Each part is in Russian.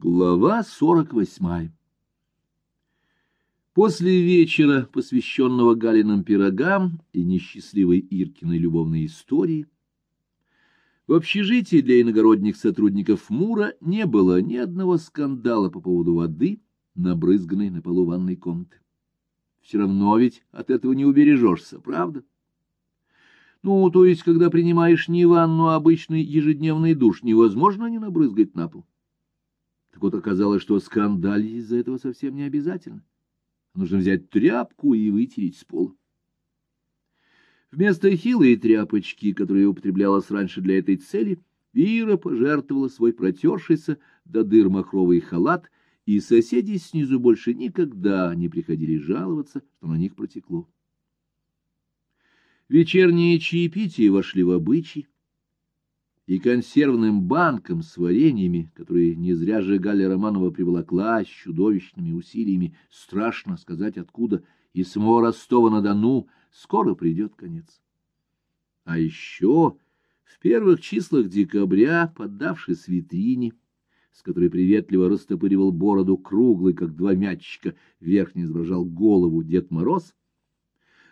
Глава сорок восьмая После вечера, посвященного Галиным пирогам и несчастливой Иркиной любовной истории, в общежитии для иногородних сотрудников Мура не было ни одного скандала по поводу воды, набрызганной на полу ванной комнаты. Все равно ведь от этого не убережешься, правда? Ну, то есть, когда принимаешь не ванну, а обычный ежедневный душ, невозможно не набрызгать на пол. Так вот оказалось, что скандалить из-за этого совсем не обязательно. Нужно взять тряпку и вытереть с пола. Вместо хилой тряпочки, которая употреблялась раньше для этой цели, Ира пожертвовала свой протершийся до дыр махровый халат, и соседи снизу больше никогда не приходили жаловаться, что на них протекло. Вечерние чаепития вошли в обычай, и консервным банкам с вареньями, которые не зря же Галя Романова приволокла с чудовищными усилиями, страшно сказать откуда, и самого Ростова-на-Дону, скоро придет конец. А еще в первых числах декабря, поддавшись витрине, с которой приветливо растопыривал бороду круглый, как два мячика, верхний изображал голову Дед Мороз,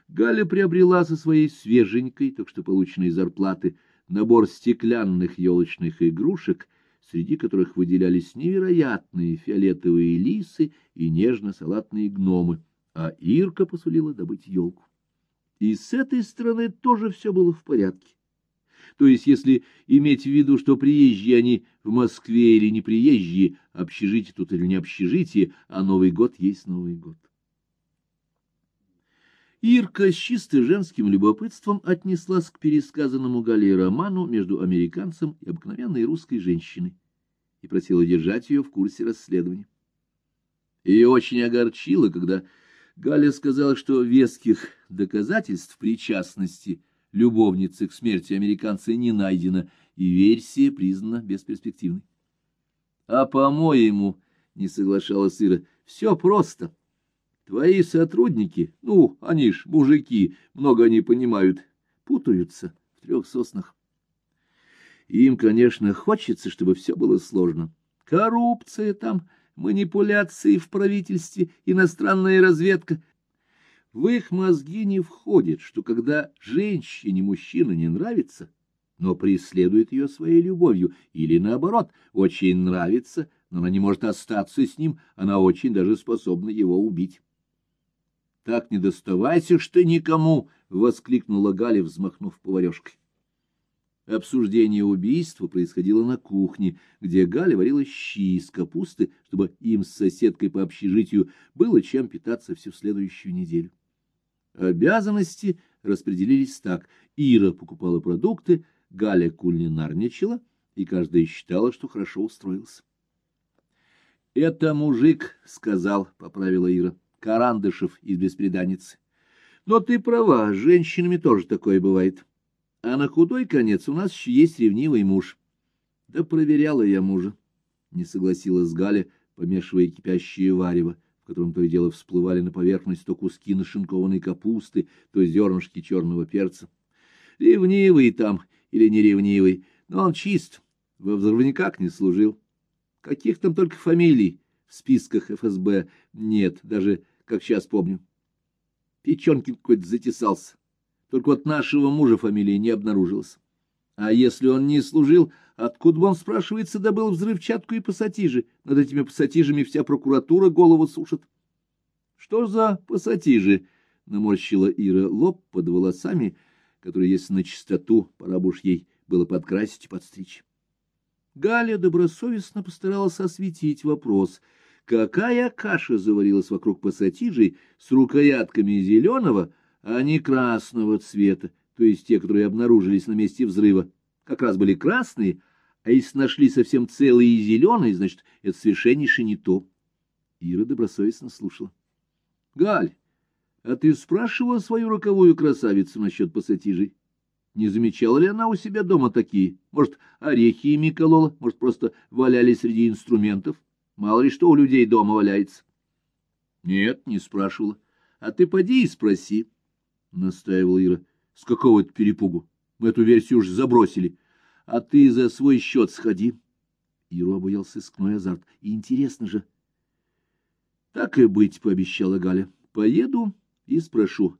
Галя приобрела со своей свеженькой, только что полученной зарплаты, набор стеклянных елочных игрушек, среди которых выделялись невероятные фиолетовые лисы и нежно-салатные гномы, а Ирка посулила добыть елку. И с этой стороны тоже все было в порядке. То есть, если иметь в виду, что приезжие они в Москве или не приезжие, общежитие тут или не общежитие, а Новый год есть Новый год. Ирка с чисто женским любопытством отнеслась к пересказанному Галей роману между американцем и обыкновенной русской женщиной и просила держать ее в курсе расследования. Ее очень огорчило, когда Галя сказала, что веских доказательств причастности любовницы к смерти американца не найдено, и версия признана бесперспективной. — А, по-моему, — не соглашалась Ира, — все просто. — Твои сотрудники, ну, они ж мужики, много они понимают, путаются в трех соснах. Им, конечно, хочется, чтобы все было сложно. Коррупция там, манипуляции в правительстве, иностранная разведка. В их мозги не входит, что когда женщине мужчина не нравится, но преследует ее своей любовью, или наоборот, очень нравится, но она не может остаться с ним, она очень даже способна его убить. Так не доставайся что никому! — воскликнула Галя, взмахнув поварешкой. Обсуждение убийства происходило на кухне, где Галя варила щи из капусты, чтобы им с соседкой по общежитию было чем питаться всю следующую неделю. Обязанности распределились так. Ира покупала продукты, Галя кулинарничала, и каждая считала, что хорошо устроился. — Это мужик, — сказал, — поправила Ира. Карандышев из «Беспреданницы». Но ты права, с женщинами тоже такое бывает. А на худой конец у нас еще есть ревнивый муж. Да проверяла я мужа, — не согласилась Галя, помешивая кипящее варево, в котором то и дело всплывали на поверхность то куски нашинкованной капусты, то зернышки черного перца. Ревнивый там или не ревнивый, но он чист, во взрывниках не служил. Каких там только фамилий в списках ФСБ нет, даже как сейчас помню. Печенкин какой-то затесался. Только вот нашего мужа фамилии не обнаружилось. А если он не служил, откуда он, спрашивается, добыл взрывчатку и пассатижи? Над этими пассатижами вся прокуратура голову сушит. — Что за пассатижи? — наморщила Ира лоб под волосами, которые, если на чистоту, пора бы уж ей было подкрасить и подстричь. Галя добросовестно постаралась осветить вопрос — Какая каша заварилась вокруг пассатижей с рукоятками зеленого, а не красного цвета, то есть те, которые обнаружились на месте взрыва, как раз были красные, а если нашли совсем целые и зеленые, значит, это совершеннейше не то. Ира добросовестно слушала. — Галь, а ты спрашивала свою роковую красавицу насчет пассатижей? Не замечала ли она у себя дома такие? Может, орехи ими колола, может, просто валялись среди инструментов? Мало ли что у людей дома валяется. — Нет, не спрашивала. — А ты поди и спроси, — настаивала Ира. — С какого это перепугу? Мы эту версию уж забросили. А ты за свой счет сходи. Иру обуял сыскной азарт. Интересно же. Так и быть, пообещала Галя. Поеду и спрошу.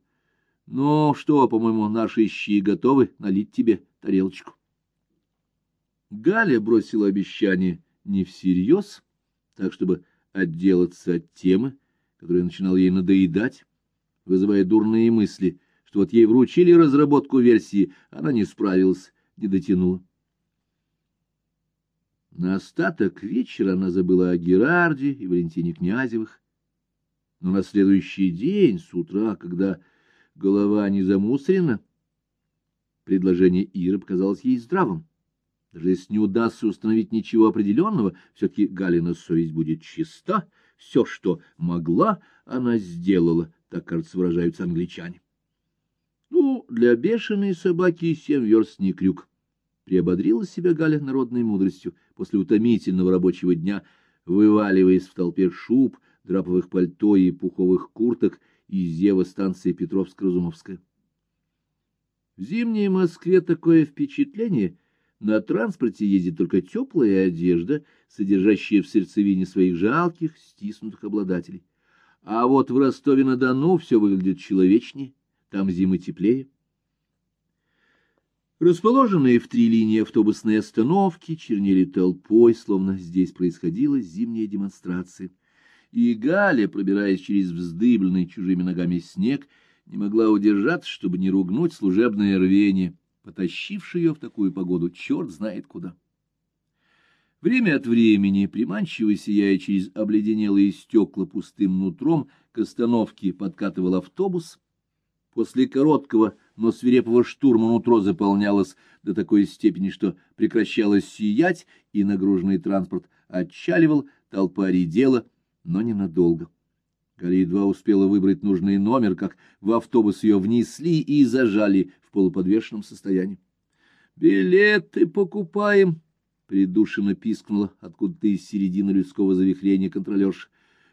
Ну что, по-моему, наши щи готовы налить тебе тарелочку. Галя бросила обещание не всерьез, так чтобы отделаться от темы, которая начинала ей надоедать, вызывая дурные мысли, что вот ей вручили разработку версии, она не справилась, не дотянула. На остаток вечера она забыла о Герарде и Валентине Князевых, но на следующий день, с утра, когда голова не замусорена, предложение Иры показалось ей здравым. Даже если не удастся установить ничего определенного, все-таки Галина совесть будет чиста. Все, что могла, она сделала, так, кажется, выражаются англичане. Ну, для бешеной собаки семь верст не крюк. Приободрила себя Галя народной мудростью после утомительного рабочего дня, вываливаясь в толпе шуб, драповых пальто и пуховых курток из Зева станции Петровск-Разумовская. В зимней Москве такое впечатление — на транспорте ездит только теплая одежда, содержащая в сердцевине своих жалких, стиснутых обладателей. А вот в Ростове-на-Дону все выглядит человечнее, там зимы теплее. Расположенные в три линии автобусные остановки чернели толпой, словно здесь происходила зимняя демонстрация. И Галя, пробираясь через вздыбленный чужими ногами снег, не могла удержаться, чтобы не ругнуть служебное рвение — потащивший ее в такую погоду черт знает куда. Время от времени, приманчиво сияя через обледенелые стекла пустым нутром, к остановке подкатывал автобус. После короткого, но свирепого штурма нутро заполнялось до такой степени, что прекращалось сиять, и нагруженный транспорт отчаливал, толпа редела, но ненадолго. Галя едва успела выбрать нужный номер, как в автобус ее внесли и зажали в полуподвешенном состоянии. «Билеты покупаем!» — придушенно пискнула откуда-то из середины людского завихрения контролерша.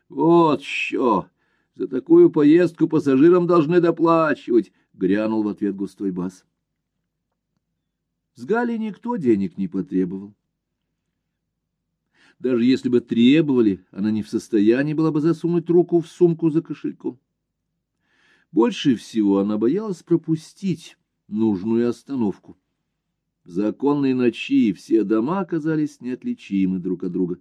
«Вот что! За такую поездку пассажирам должны доплачивать!» — грянул в ответ густой бас. С Галей никто денег не потребовал. Даже если бы требовали, она не в состоянии была бы засунуть руку в сумку за кошельком. Больше всего она боялась пропустить нужную остановку. В законной ночи все дома оказались неотличимы друг от друга.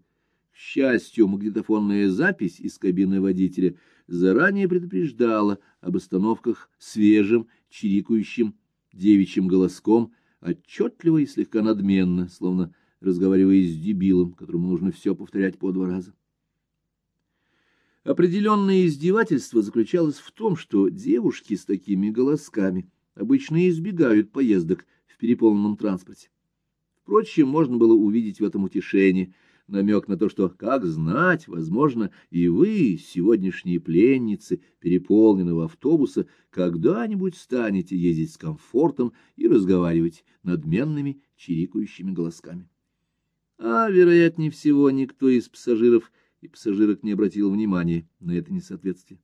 К счастью, магнитофонная запись из кабины водителя заранее предупреждала об остановках свежим, чирикающим девичьим голоском, отчетливо и слегка надменно, словно разговаривая с дебилом, которому нужно все повторять по два раза. Определенное издевательство заключалось в том, что девушки с такими голосками обычно избегают поездок в переполненном транспорте. Впрочем, можно было увидеть в этом утешение, намек на то, что, как знать, возможно, и вы, сегодняшние пленницы переполненного автобуса, когда-нибудь станете ездить с комфортом и разговаривать надменными чирикающими голосками. А, вероятнее всего, никто из пассажиров и пассажирок не обратил внимания на это несоответствие.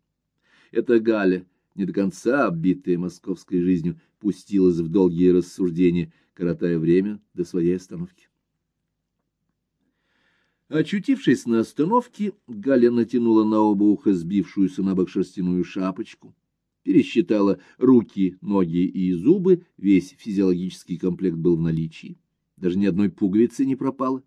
Это Галя, не до конца оббитая московской жизнью, пустилась в долгие рассуждения, коротая время до своей остановки. Очутившись на остановке, Галя натянула на оба уха сбившуюся на бок шерстяную шапочку, пересчитала руки, ноги и зубы, весь физиологический комплект был в наличии даже ни одной пуговицы не пропало,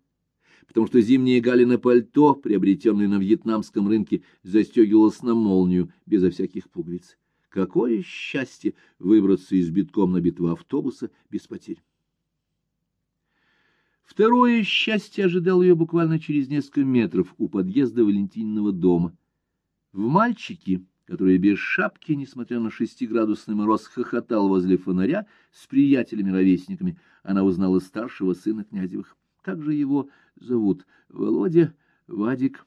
потому что зимнее галино пальто, приобретенное на вьетнамском рынке, застегивалось на молнию безо всяких пуговиц. Какое счастье выбраться из битком набитого автобуса без потерь! Второе счастье ожидало ее буквально через несколько метров у подъезда Валентининого дома. В мальчике который без шапки, несмотря на шестиградусный мороз, хохотал возле фонаря с приятелями-ровесниками, она узнала старшего сына Князевых. Как же его зовут? Володя? Вадик?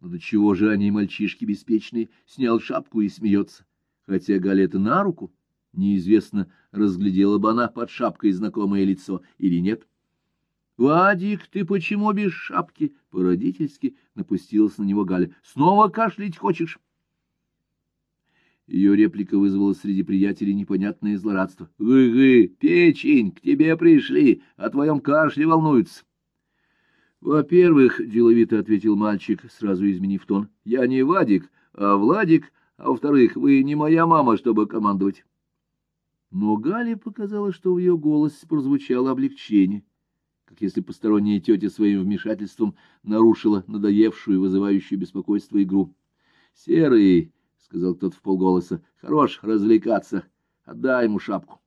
Но до чего же они, мальчишки беспечные, снял шапку и смеется? Хотя Галя это на руку, неизвестно, разглядела бы она под шапкой знакомое лицо или нет. «Вадик, ты почему без шапки?» По-родительски напустилась на него Галя. «Снова кашлять хочешь?» Ее реплика вызвала среди приятелей непонятное злорадство. «Вы-вы, печень, к тебе пришли, о твоем кашле волнуются». — Во-первых, — деловито ответил мальчик, сразу изменив тон, — я не Вадик, а Владик, а во-вторых, вы не моя мама, чтобы командовать. Но Гале показалось, что в ее голосе прозвучало облегчение, как если посторонняя тетя своим вмешательством нарушила надоевшую и вызывающую беспокойство игру. — Серый, — сказал кто-то в полголоса, — хорош развлекаться, отдай ему шапку.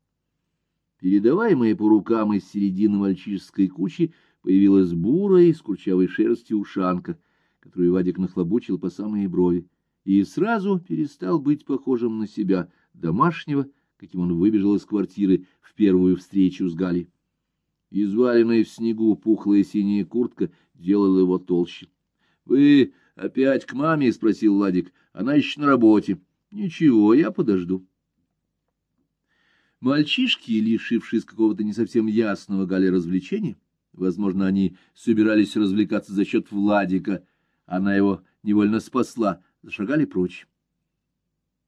Передаваемая по рукам из середины мальчишеской кучи появилась бурая с курчавой шерстью ушанка, которую Вадик нахлобучил по самые брови, и сразу перестал быть похожим на себя, домашнего, каким он выбежал из квартиры в первую встречу с Галей. Изваленная в снегу пухлая синяя куртка делала его толще. — Вы опять к маме? — спросил Владик. — Она еще на работе. — Ничего, я подожду. Мальчишки, лишившись какого-то не совсем ясного Гале развлечения, возможно, они собирались развлекаться за счет Владика, она его невольно спасла, зашагали прочь.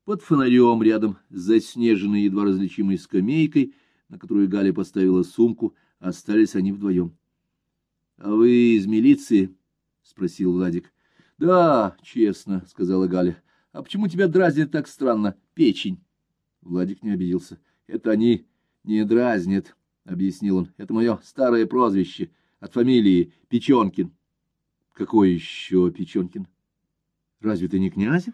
Под фонарем рядом с заснеженной едва различимой скамейкой, на которую Галя поставила сумку, остались они вдвоем. — А вы из милиции? — спросил Владик. — Да, честно, — сказала Галя. — А почему тебя дразнит так странно? Печень. Владик не обиделся. — Это они не дразнят, — объяснил он. — Это мое старое прозвище от фамилии Печенкин. — Какой еще Печенкин? — Разве ты не Князев?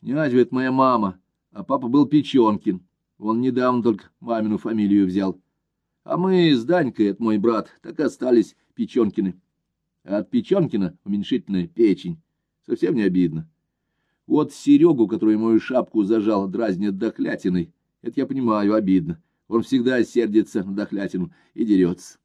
Князю это моя мама, а папа был Печенкин. Он недавно только мамину фамилию взял. А мы с Данькой, это мой брат, так и остались Печенкины. А от Печенкина уменьшительная печень. Совсем не обидно. Вот Серегу, который мою шапку зажал, дразнят дохлятиной. Это я понимаю, обидно. Он всегда сердится на дохлятину и дерется.